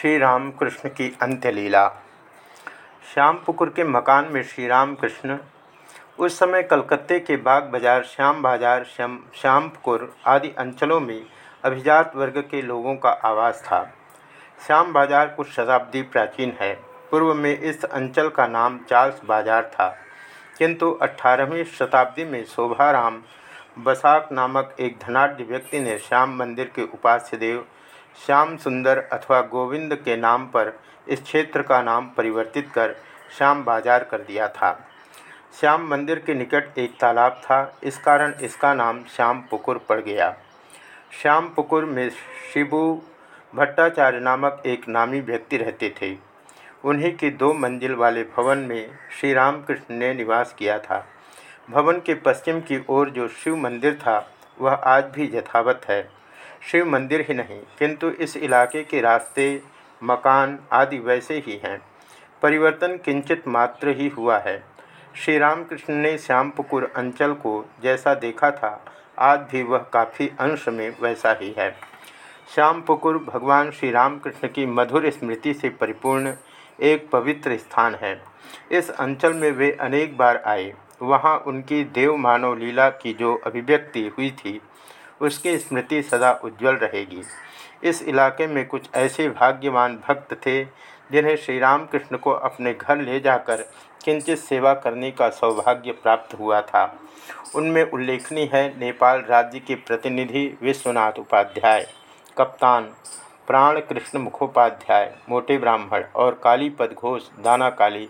श्री राम कृष्ण की अंत्यलीला। श्यामपुकुर के मकान में श्री राम कृष्ण उस समय कलकत्ते के बाग बाज़ार, श्याम बाज़ार, श्याम, श्यामपुकुर आदि अंचलों में अभिजात वर्ग के लोगों का आवास था। श्याम बाज़ार कुछ शताब्दी प्राचीन है। पूर्व में इस अंचल का नाम चार्ल्स बाज़ार था। किंतु 18वीं शताब्दी में शोभाराम बसाक नामक एक धनाढ़ व्यक्ति ने श्याम मंदिर के उपास्य देव श्याम सुंदर अथवा गोविंद के नाम पर इस क्षेत्र का नाम परिवर्तित कर श्याम बाज़ार कर दिया था। श्याम मंदिर के निकट एक तालाब था, इस कारण इसका नाम श्याम पुकुर पड़ गया। श्याम पुकुर में शिबू भट्टाचार्य नामक एक नामी व्यक्ति रहते थे। उन्हीं की दो मंजिल वाले भवन में श्री रामकृष्ण ने निवास किया था। भवन के पश्चिम की ओर जो शिव मंदिर था, वह आज भी यथावत है। शिव मंदिर ही नहीं, किंतु इस इलाके के रास्ते, मकान आदि वैसे ही हैं। परिवर्तन किंचित मात्र ही हुआ है। श्री रामकृष्ण ने श्यामपुकुर अंचल को जैसा देखा था, आज भी वह काफ़ी अंश में वैसा ही है। श्यामपुकुर भगवान श्री रामकृष्ण की मधुर स्मृति से परिपूर्ण एक पवित्र स्थान है। इस अंचल में वे अनेक बार आए। वहाँ उनकी देव मानव लीला की जो अभिव्यक्ति हुई थी उसकी स्मृति सदा उज्जवल रहेगी। इस इलाके में कुछ ऐसे भाग्यवान भक्त थे, जिन्हें श्री रामकृष्ण को अपने घर ले जाकर किंचित सेवा करने का सौभाग्य प्राप्त हुआ था। उनमें उल्लेखनीय है नेपाल राज्य के प्रतिनिधि विश्वनाथ उपाध्याय, कप्तान प्राण कृष्ण मुखोपाध्याय, मोटे ब्राह्मण और कालीपद घोष दाना काली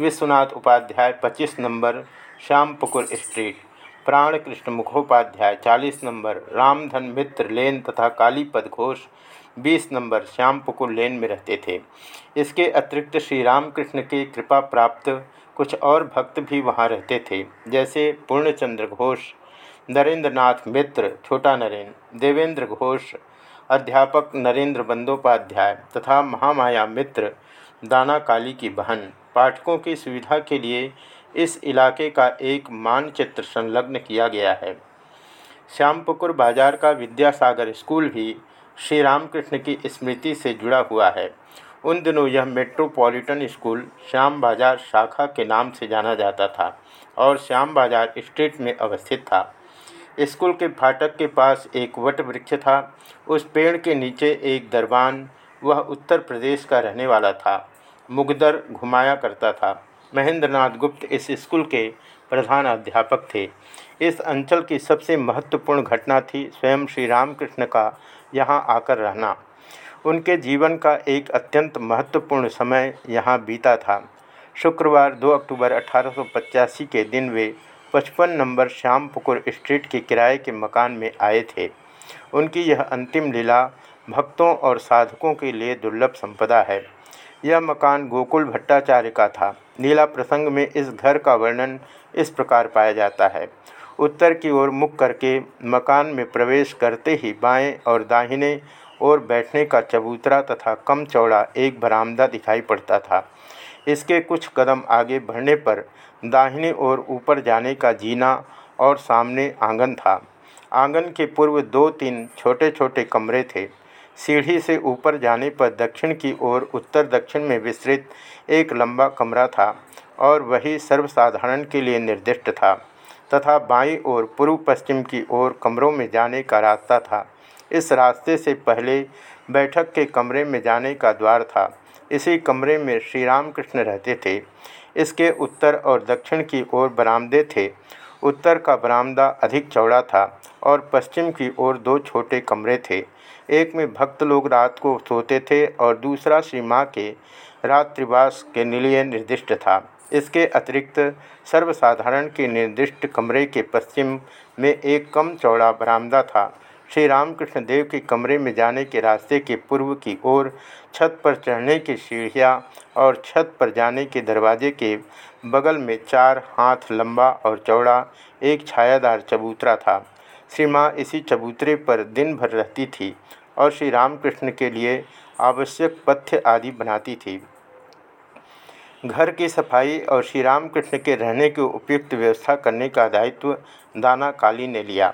विश्वनाथ उपाध्याय 25 नंबर, श्यामपुकुर स्ट्रीट। प्राण कृष्ण मुखोपाध्याय चालीस नंबर, रामधन मित्र लेन तथा कालीपद घोष, बीस नंबर, श्यामपुकुर लेन में रहते थे। इसके अतिरिक्त श्री रामकृष्ण के कृपा प्राप्त कुछ और भक्त भी वहाँ रहते थे, जैसे पूर्णचंद्र घोष नरेंद्र नाथ मित्र, छोटा नरेंद्र देवेंद्र घोष, अध्यापक नरेंद्र बंदोपाध्याय तथा महामाया मित्र दाना काली की बहन। पाठकों की सुविधा के लिए इस इलाके का एक मानचित्र संलग्न किया गया है। श्यामपुकुर बाज़ार का विद्यासागर स्कूल भी श्री रामकृष्ण की स्मृति से जुड़ा हुआ है। उन दिनों यह मेट्रोपॉलिटन स्कूल श्याम बाज़ार शाखा के नाम से जाना जाता था और श्याम बाज़ार स्ट्रीट में अवस्थित था। स्कूल के फाटक के पास एक वट वृक्ष था। उस पेड़ के नीचे एक दरबान, वह उत्तर प्रदेश का रहने वाला था। मुगदर घुमाया करता था। महेंद्रनाथ गुप्त इस स्कूल के प्रधान अध्यापक थे। इस अंचल की सबसे महत्वपूर्ण घटना थी स्वयं श्री रामकृष्ण का यहाँ आकर रहना। उनके जीवन का एक अत्यंत महत्वपूर्ण समय यहाँ बीता था। शुक्रवार 2 अक्टूबर अठारह सौ पचासी के दिन वे पचपन नंबर श्यामपुकुर स्ट्रीट के किराए के मकान में आए थे। उनकी यह अंतिम लीला भक्तों और साधकों के लिए दुर्लभ संपदा है। यह मकान गोकुल भट्टाचार्य का था। नीला प्रसंग में इस घर का वर्णन इस प्रकार पाया जाता है। उत्तर की ओर मुख करके मकान में प्रवेश करते ही बाएँ और दाहिने ओर बैठने का चबूतरा तथा कम चौड़ा एक बरामदा दिखाई पड़ता था। इसके कुछ कदम आगे बढ़ने पर दाहिने ओर ऊपर जाने का जीना और सामने आँगन था। आँगन के पूर्व दो तीन छोटे छोटे कमरे थे। सीढ़ी से ऊपर जाने पर दक्षिण की ओर उत्तर दक्षिण में विस्तृत एक लंबा कमरा था और वही सर्वसाधारण के लिए निर्दिष्ट था तथा बाईं ओर पूर्व पश्चिम की ओर कमरों में जाने का रास्ता था। इस रास्ते से पहले बैठक के कमरे में जाने का द्वार था। इसी कमरे में श्री रामकृष्ण रहते थे। इसके उत्तर और दक्षिण की ओर बरामदे थे। उत्तर का बरामदा अधिक चौड़ा था और पश्चिम की ओर दो छोटे कमरे थे। एक में भक्त लोग रात को सोते थे और दूसरा श्री माँ के रात्रिवास के लिए निर्दिष्ट था। इसके अतिरिक्त सर्वसाधारण के निर्दिष्ट कमरे के पश्चिम में एक कम चौड़ा बरामदा था। श्री रामकृष्ण देव के कमरे में जाने के रास्ते के पूर्व की ओर छत पर चढ़ने की सीढ़ियाँ और छत पर जाने के दरवाजे के बगल में चार हाथ लंबा और चौड़ा एक छायादार चबूतरा था। श्री माँ इसी चबूतरे पर दिन भर रहती थी और श्री रामकृष्ण के लिए आवश्यक पथ्य आदि बनाती थी। घर की सफ़ाई और श्री रामकृष्ण के रहने की उपयुक्त व्यवस्था करने का दायित्व दाना काली ने लिया।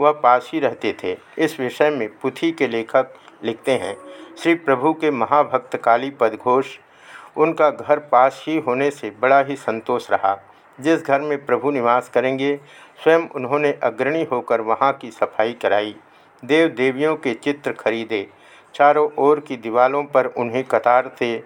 वह पास ही रहते थे। इस विषय में पुथी के लेखक लिखते हैं, श्री प्रभु के महाभक्त काली पद घोष उनका घर पास ही होने से बड़ा ही संतोष रहा। जिस घर में प्रभु निवास करेंगे, स्वयं उन्होंने अग्रणी होकर वहाँ की सफ़ाई कराई। देव देवियों के चित्र खरीदे। चारों ओर की दीवारों पर उन्हें कतार से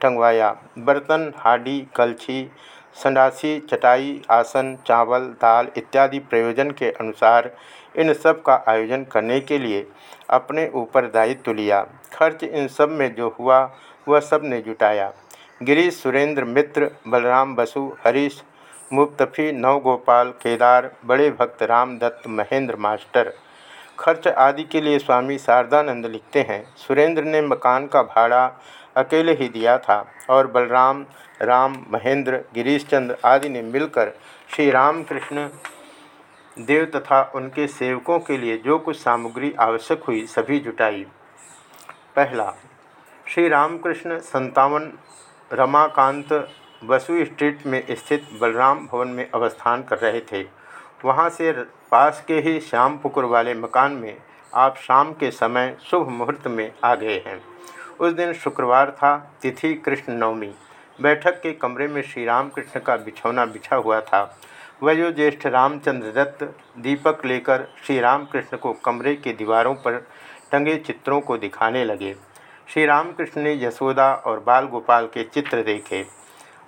टंगवाया। बर्तन, हाडी, कलछी, संडासी, चटाई, आसन, चावल, दाल इत्यादि प्रयोजन के अनुसार इन सब का आयोजन करने के लिए अपने ऊपर दायित्व लिया। खर्च इन सब में जो हुआ, वह सबने जुटाया। गिरीश, सुरेंद्र, मित्र, बलराम, बसु, हरीश मुफ्तफ़ी नवगोपाल, केदार, बड़े भक्त रामदत्त, महेंद्र मास्टर खर्च आदि के लिए स्वामी शारदानंद लिखते हैं। सुरेंद्र ने मकान का भाड़ा अकेले ही दिया था और बलराम, राम, महेंद्र गिरीश चंद्र आदि ने मिलकर श्री रामकृष्ण देव तथा उनके सेवकों के लिए जो कुछ सामग्री आवश्यक हुई सभी जुटाई। पहला, श्री रामकृष्ण संतावन रमाकांत बसु स्ट्रीट में स्थित बलराम भवन में अवस्थान कर रहे थे। वहाँ से पास के ही श्याम पुकुर वाले मकान में आप शाम के समय शुभ मुहूर्त में आ गए हैं। उस दिन शुक्रवार था, तिथि कृष्ण नवमी बैठक के कमरे में श्री राम कृष्ण का बिछौना बिछा हुआ था। वयो ज्येष्ठ रामचंद्र दत्त दीपक लेकर श्री राम कृष्ण को कमरे के दीवारों पर टंगे चित्रों को दिखाने लगे। श्री रामकृष्ण ने यशोदा और बाल गोपाल के चित्र देखे।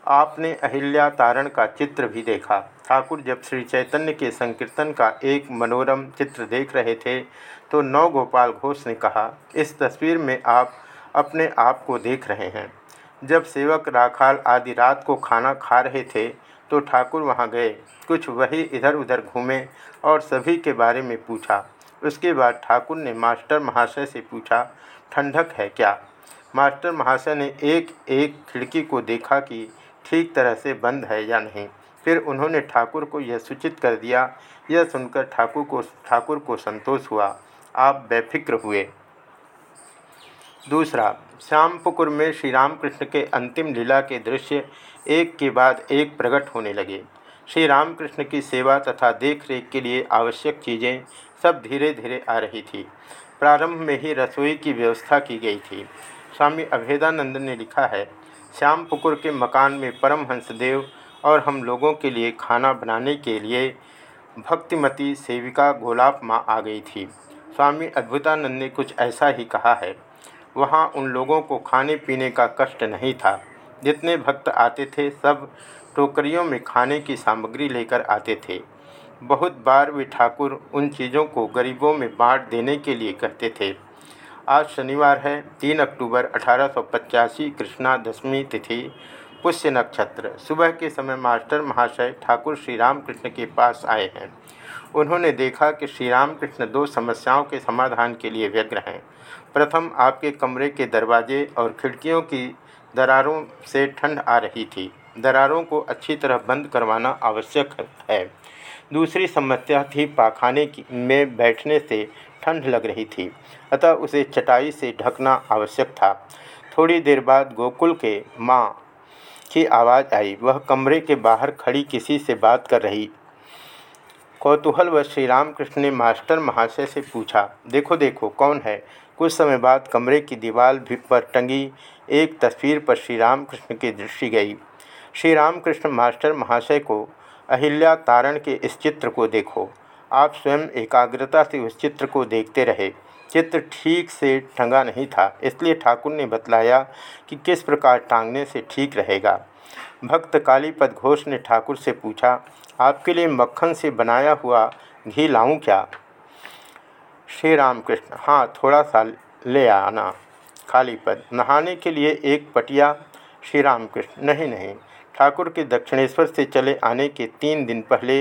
आपने अहिल्या तारण का चित्र भी देखा। ठाकुर जब श्री चैतन्य के संकीर्तन का एक मनोरम चित्र देख रहे थे तो नव गोपाल घोष ने कहा, इस तस्वीर में आप अपने आप को देख रहे हैं। जब सेवक राखाल आदि रात को खाना खा रहे थे तो ठाकुर वहाँ गए, कुछ वही इधर उधर घूमे और सभी के बारे में पूछा। उसके बाद ठाकुर ने मास्टर महाशय से पूछा, ठंडक है क्या? मास्टर महाशय ने एक एक खिड़की को देखा कि ठीक तरह से बंद है या नहीं। फिर उन्होंने ठाकुर को यह सूचित कर दिया। यह सुनकर ठाकुर को ठाकुर को संतोष हुआ। आप बेफिक्र हुए। दूसरा, श्यामपुकुर में श्री रामकृष्ण के अंतिम लीला के दृश्य एक के बाद एक प्रकट होने लगे। श्री रामकृष्ण की सेवा तथा देखरेख के लिए आवश्यक चीज़ें सब धीरे धीरे आ रही थी। प्रारंभ में ही रसोई की व्यवस्था की गई थी। स्वामी अभेदानंद ने लिखा है श्याम पुकुर के मकान में परमहंस देव और हम लोगों के लिए खाना बनाने के लिए भक्तिमती सेविका गोलाप माँ आ गई थी। स्वामी अद्भुतानंद ने कुछ ऐसा ही कहा है। वहाँ उन लोगों को खाने पीने का कष्ट नहीं था। जितने भक्त आते थे, सब टोकरियों में खाने की सामग्री लेकर आते थे। बहुत बार वे ठाकुर उन चीज़ों को गरीबों में बांट देने के लिए कहते थे। आज शनिवार है, तीन अक्टूबर अठारह सौ पचासी, कृष्णा दशमी तिथि। पुष्य नक्षत्र। सुबह के समय मास्टर महाशय ठाकुर श्री रामकृष्ण के पास आए हैं। उन्होंने देखा कि श्री रामकृष्ण दो समस्याओं के समाधान के लिए व्यग्र हैं। प्रथम, आपके कमरे के दरवाजे और खिड़कियों की दरारों से ठंड आ रही थी। दरारों को अच्छी तरह बंद करवाना आवश्यक है। दूसरी समस्या थी पाखाने में बैठने से ठंड लग रही थी, अतः उसे चटाई से ढकना आवश्यक था। थोड़ी देर बाद गोकुल के माँ की आवाज़ आई। वह कमरे के बाहर खड़ी किसी से बात कर रही। कौतूहल व श्री रामकृष्ण ने मास्टर महाशय से पूछा, देखो देखो, कौन है? कुछ समय बाद कमरे की दीवार भी पर टंगी। एक तस्वीर पर श्री रामकृष्ण की दृष्टि गई। श्री रामकृष्ण मास्टर महाशय को अहिल्या तारण के इस चित्र को देखो। आप स्वयं एकाग्रता से उस चित्र को देखते रहे। चित्र ठीक से टंगा नहीं था, इसलिए ठाकुर ने बतलाया कि किस प्रकार टांगने से ठीक रहेगा। भक्त कालीपद घोष ने ठाकुर से पूछा, आपके लिए मक्खन से बनाया हुआ घी लाऊं क्या? श्री रामकृष्ण हाँ थोड़ा सा ले आना। कालीपद, नहाने के लिए एक पटिया? श्री रामकृष्ण, नहीं नहीं। ठाकुर के दक्षिणेश्वर से चले आने के तीन दिन पहले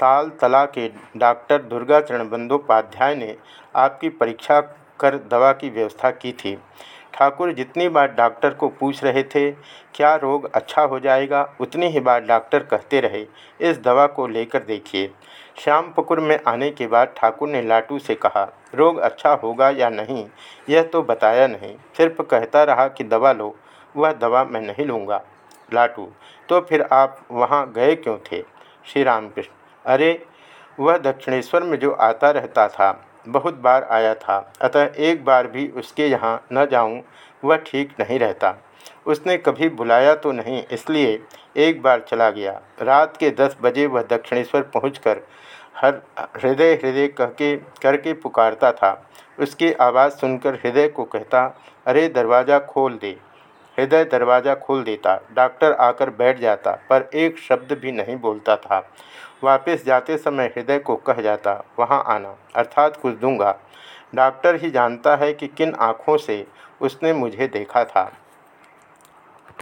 ताल तला के डॉक्टर दुर्गाचरण बंदोपाध्याय ने आपकी परीक्षा कर दवा की व्यवस्था की थी। ठाकुर जितनी बार डॉक्टर को पूछ रहे थे, क्या रोग अच्छा हो जाएगा? उतनी ही बार डॉक्टर कहते रहे, इस दवा को लेकर देखिए। श्याम पुकुर में आने के बाद ठाकुर ने लाटू से कहा, रोग अच्छा होगा या नहीं, यह तो बताया नहीं। सिर्फ़ कहता रहा कि दवा लो, वह दवा मैं नहीं लूँगा। लाटू तो फिर आप वहाँ गए क्यों थे? श्री रामकृष्ण अरे, वह दक्षिणेश्वर में जो आता रहता था, बहुत बार आया था, अतः एक बार भी उसके यहाँ न जाऊँ, वह ठीक नहीं रहता। उसने कभी बुलाया तो नहीं, इसलिए एक बार चला गया। रात के दस बजे वह दक्षिणेश्वर पहुंचकर हर, हृदय हृदय कह के करके पुकारता था। उसकी आवाज़ सुनकर हृदय को कहता, अरे, दरवाज़ा खोल दे। हृदय दरवाज़ा खोल देता। डॉक्टर आकर बैठ जाता, पर एक शब्द भी नहीं बोलता था। वापस जाते समय हृदय को कह जाता, वहाँ आना, अर्थात कुछ दूँगा। डॉक्टर ही जानता है कि किन आँखों से उसने मुझे देखा था।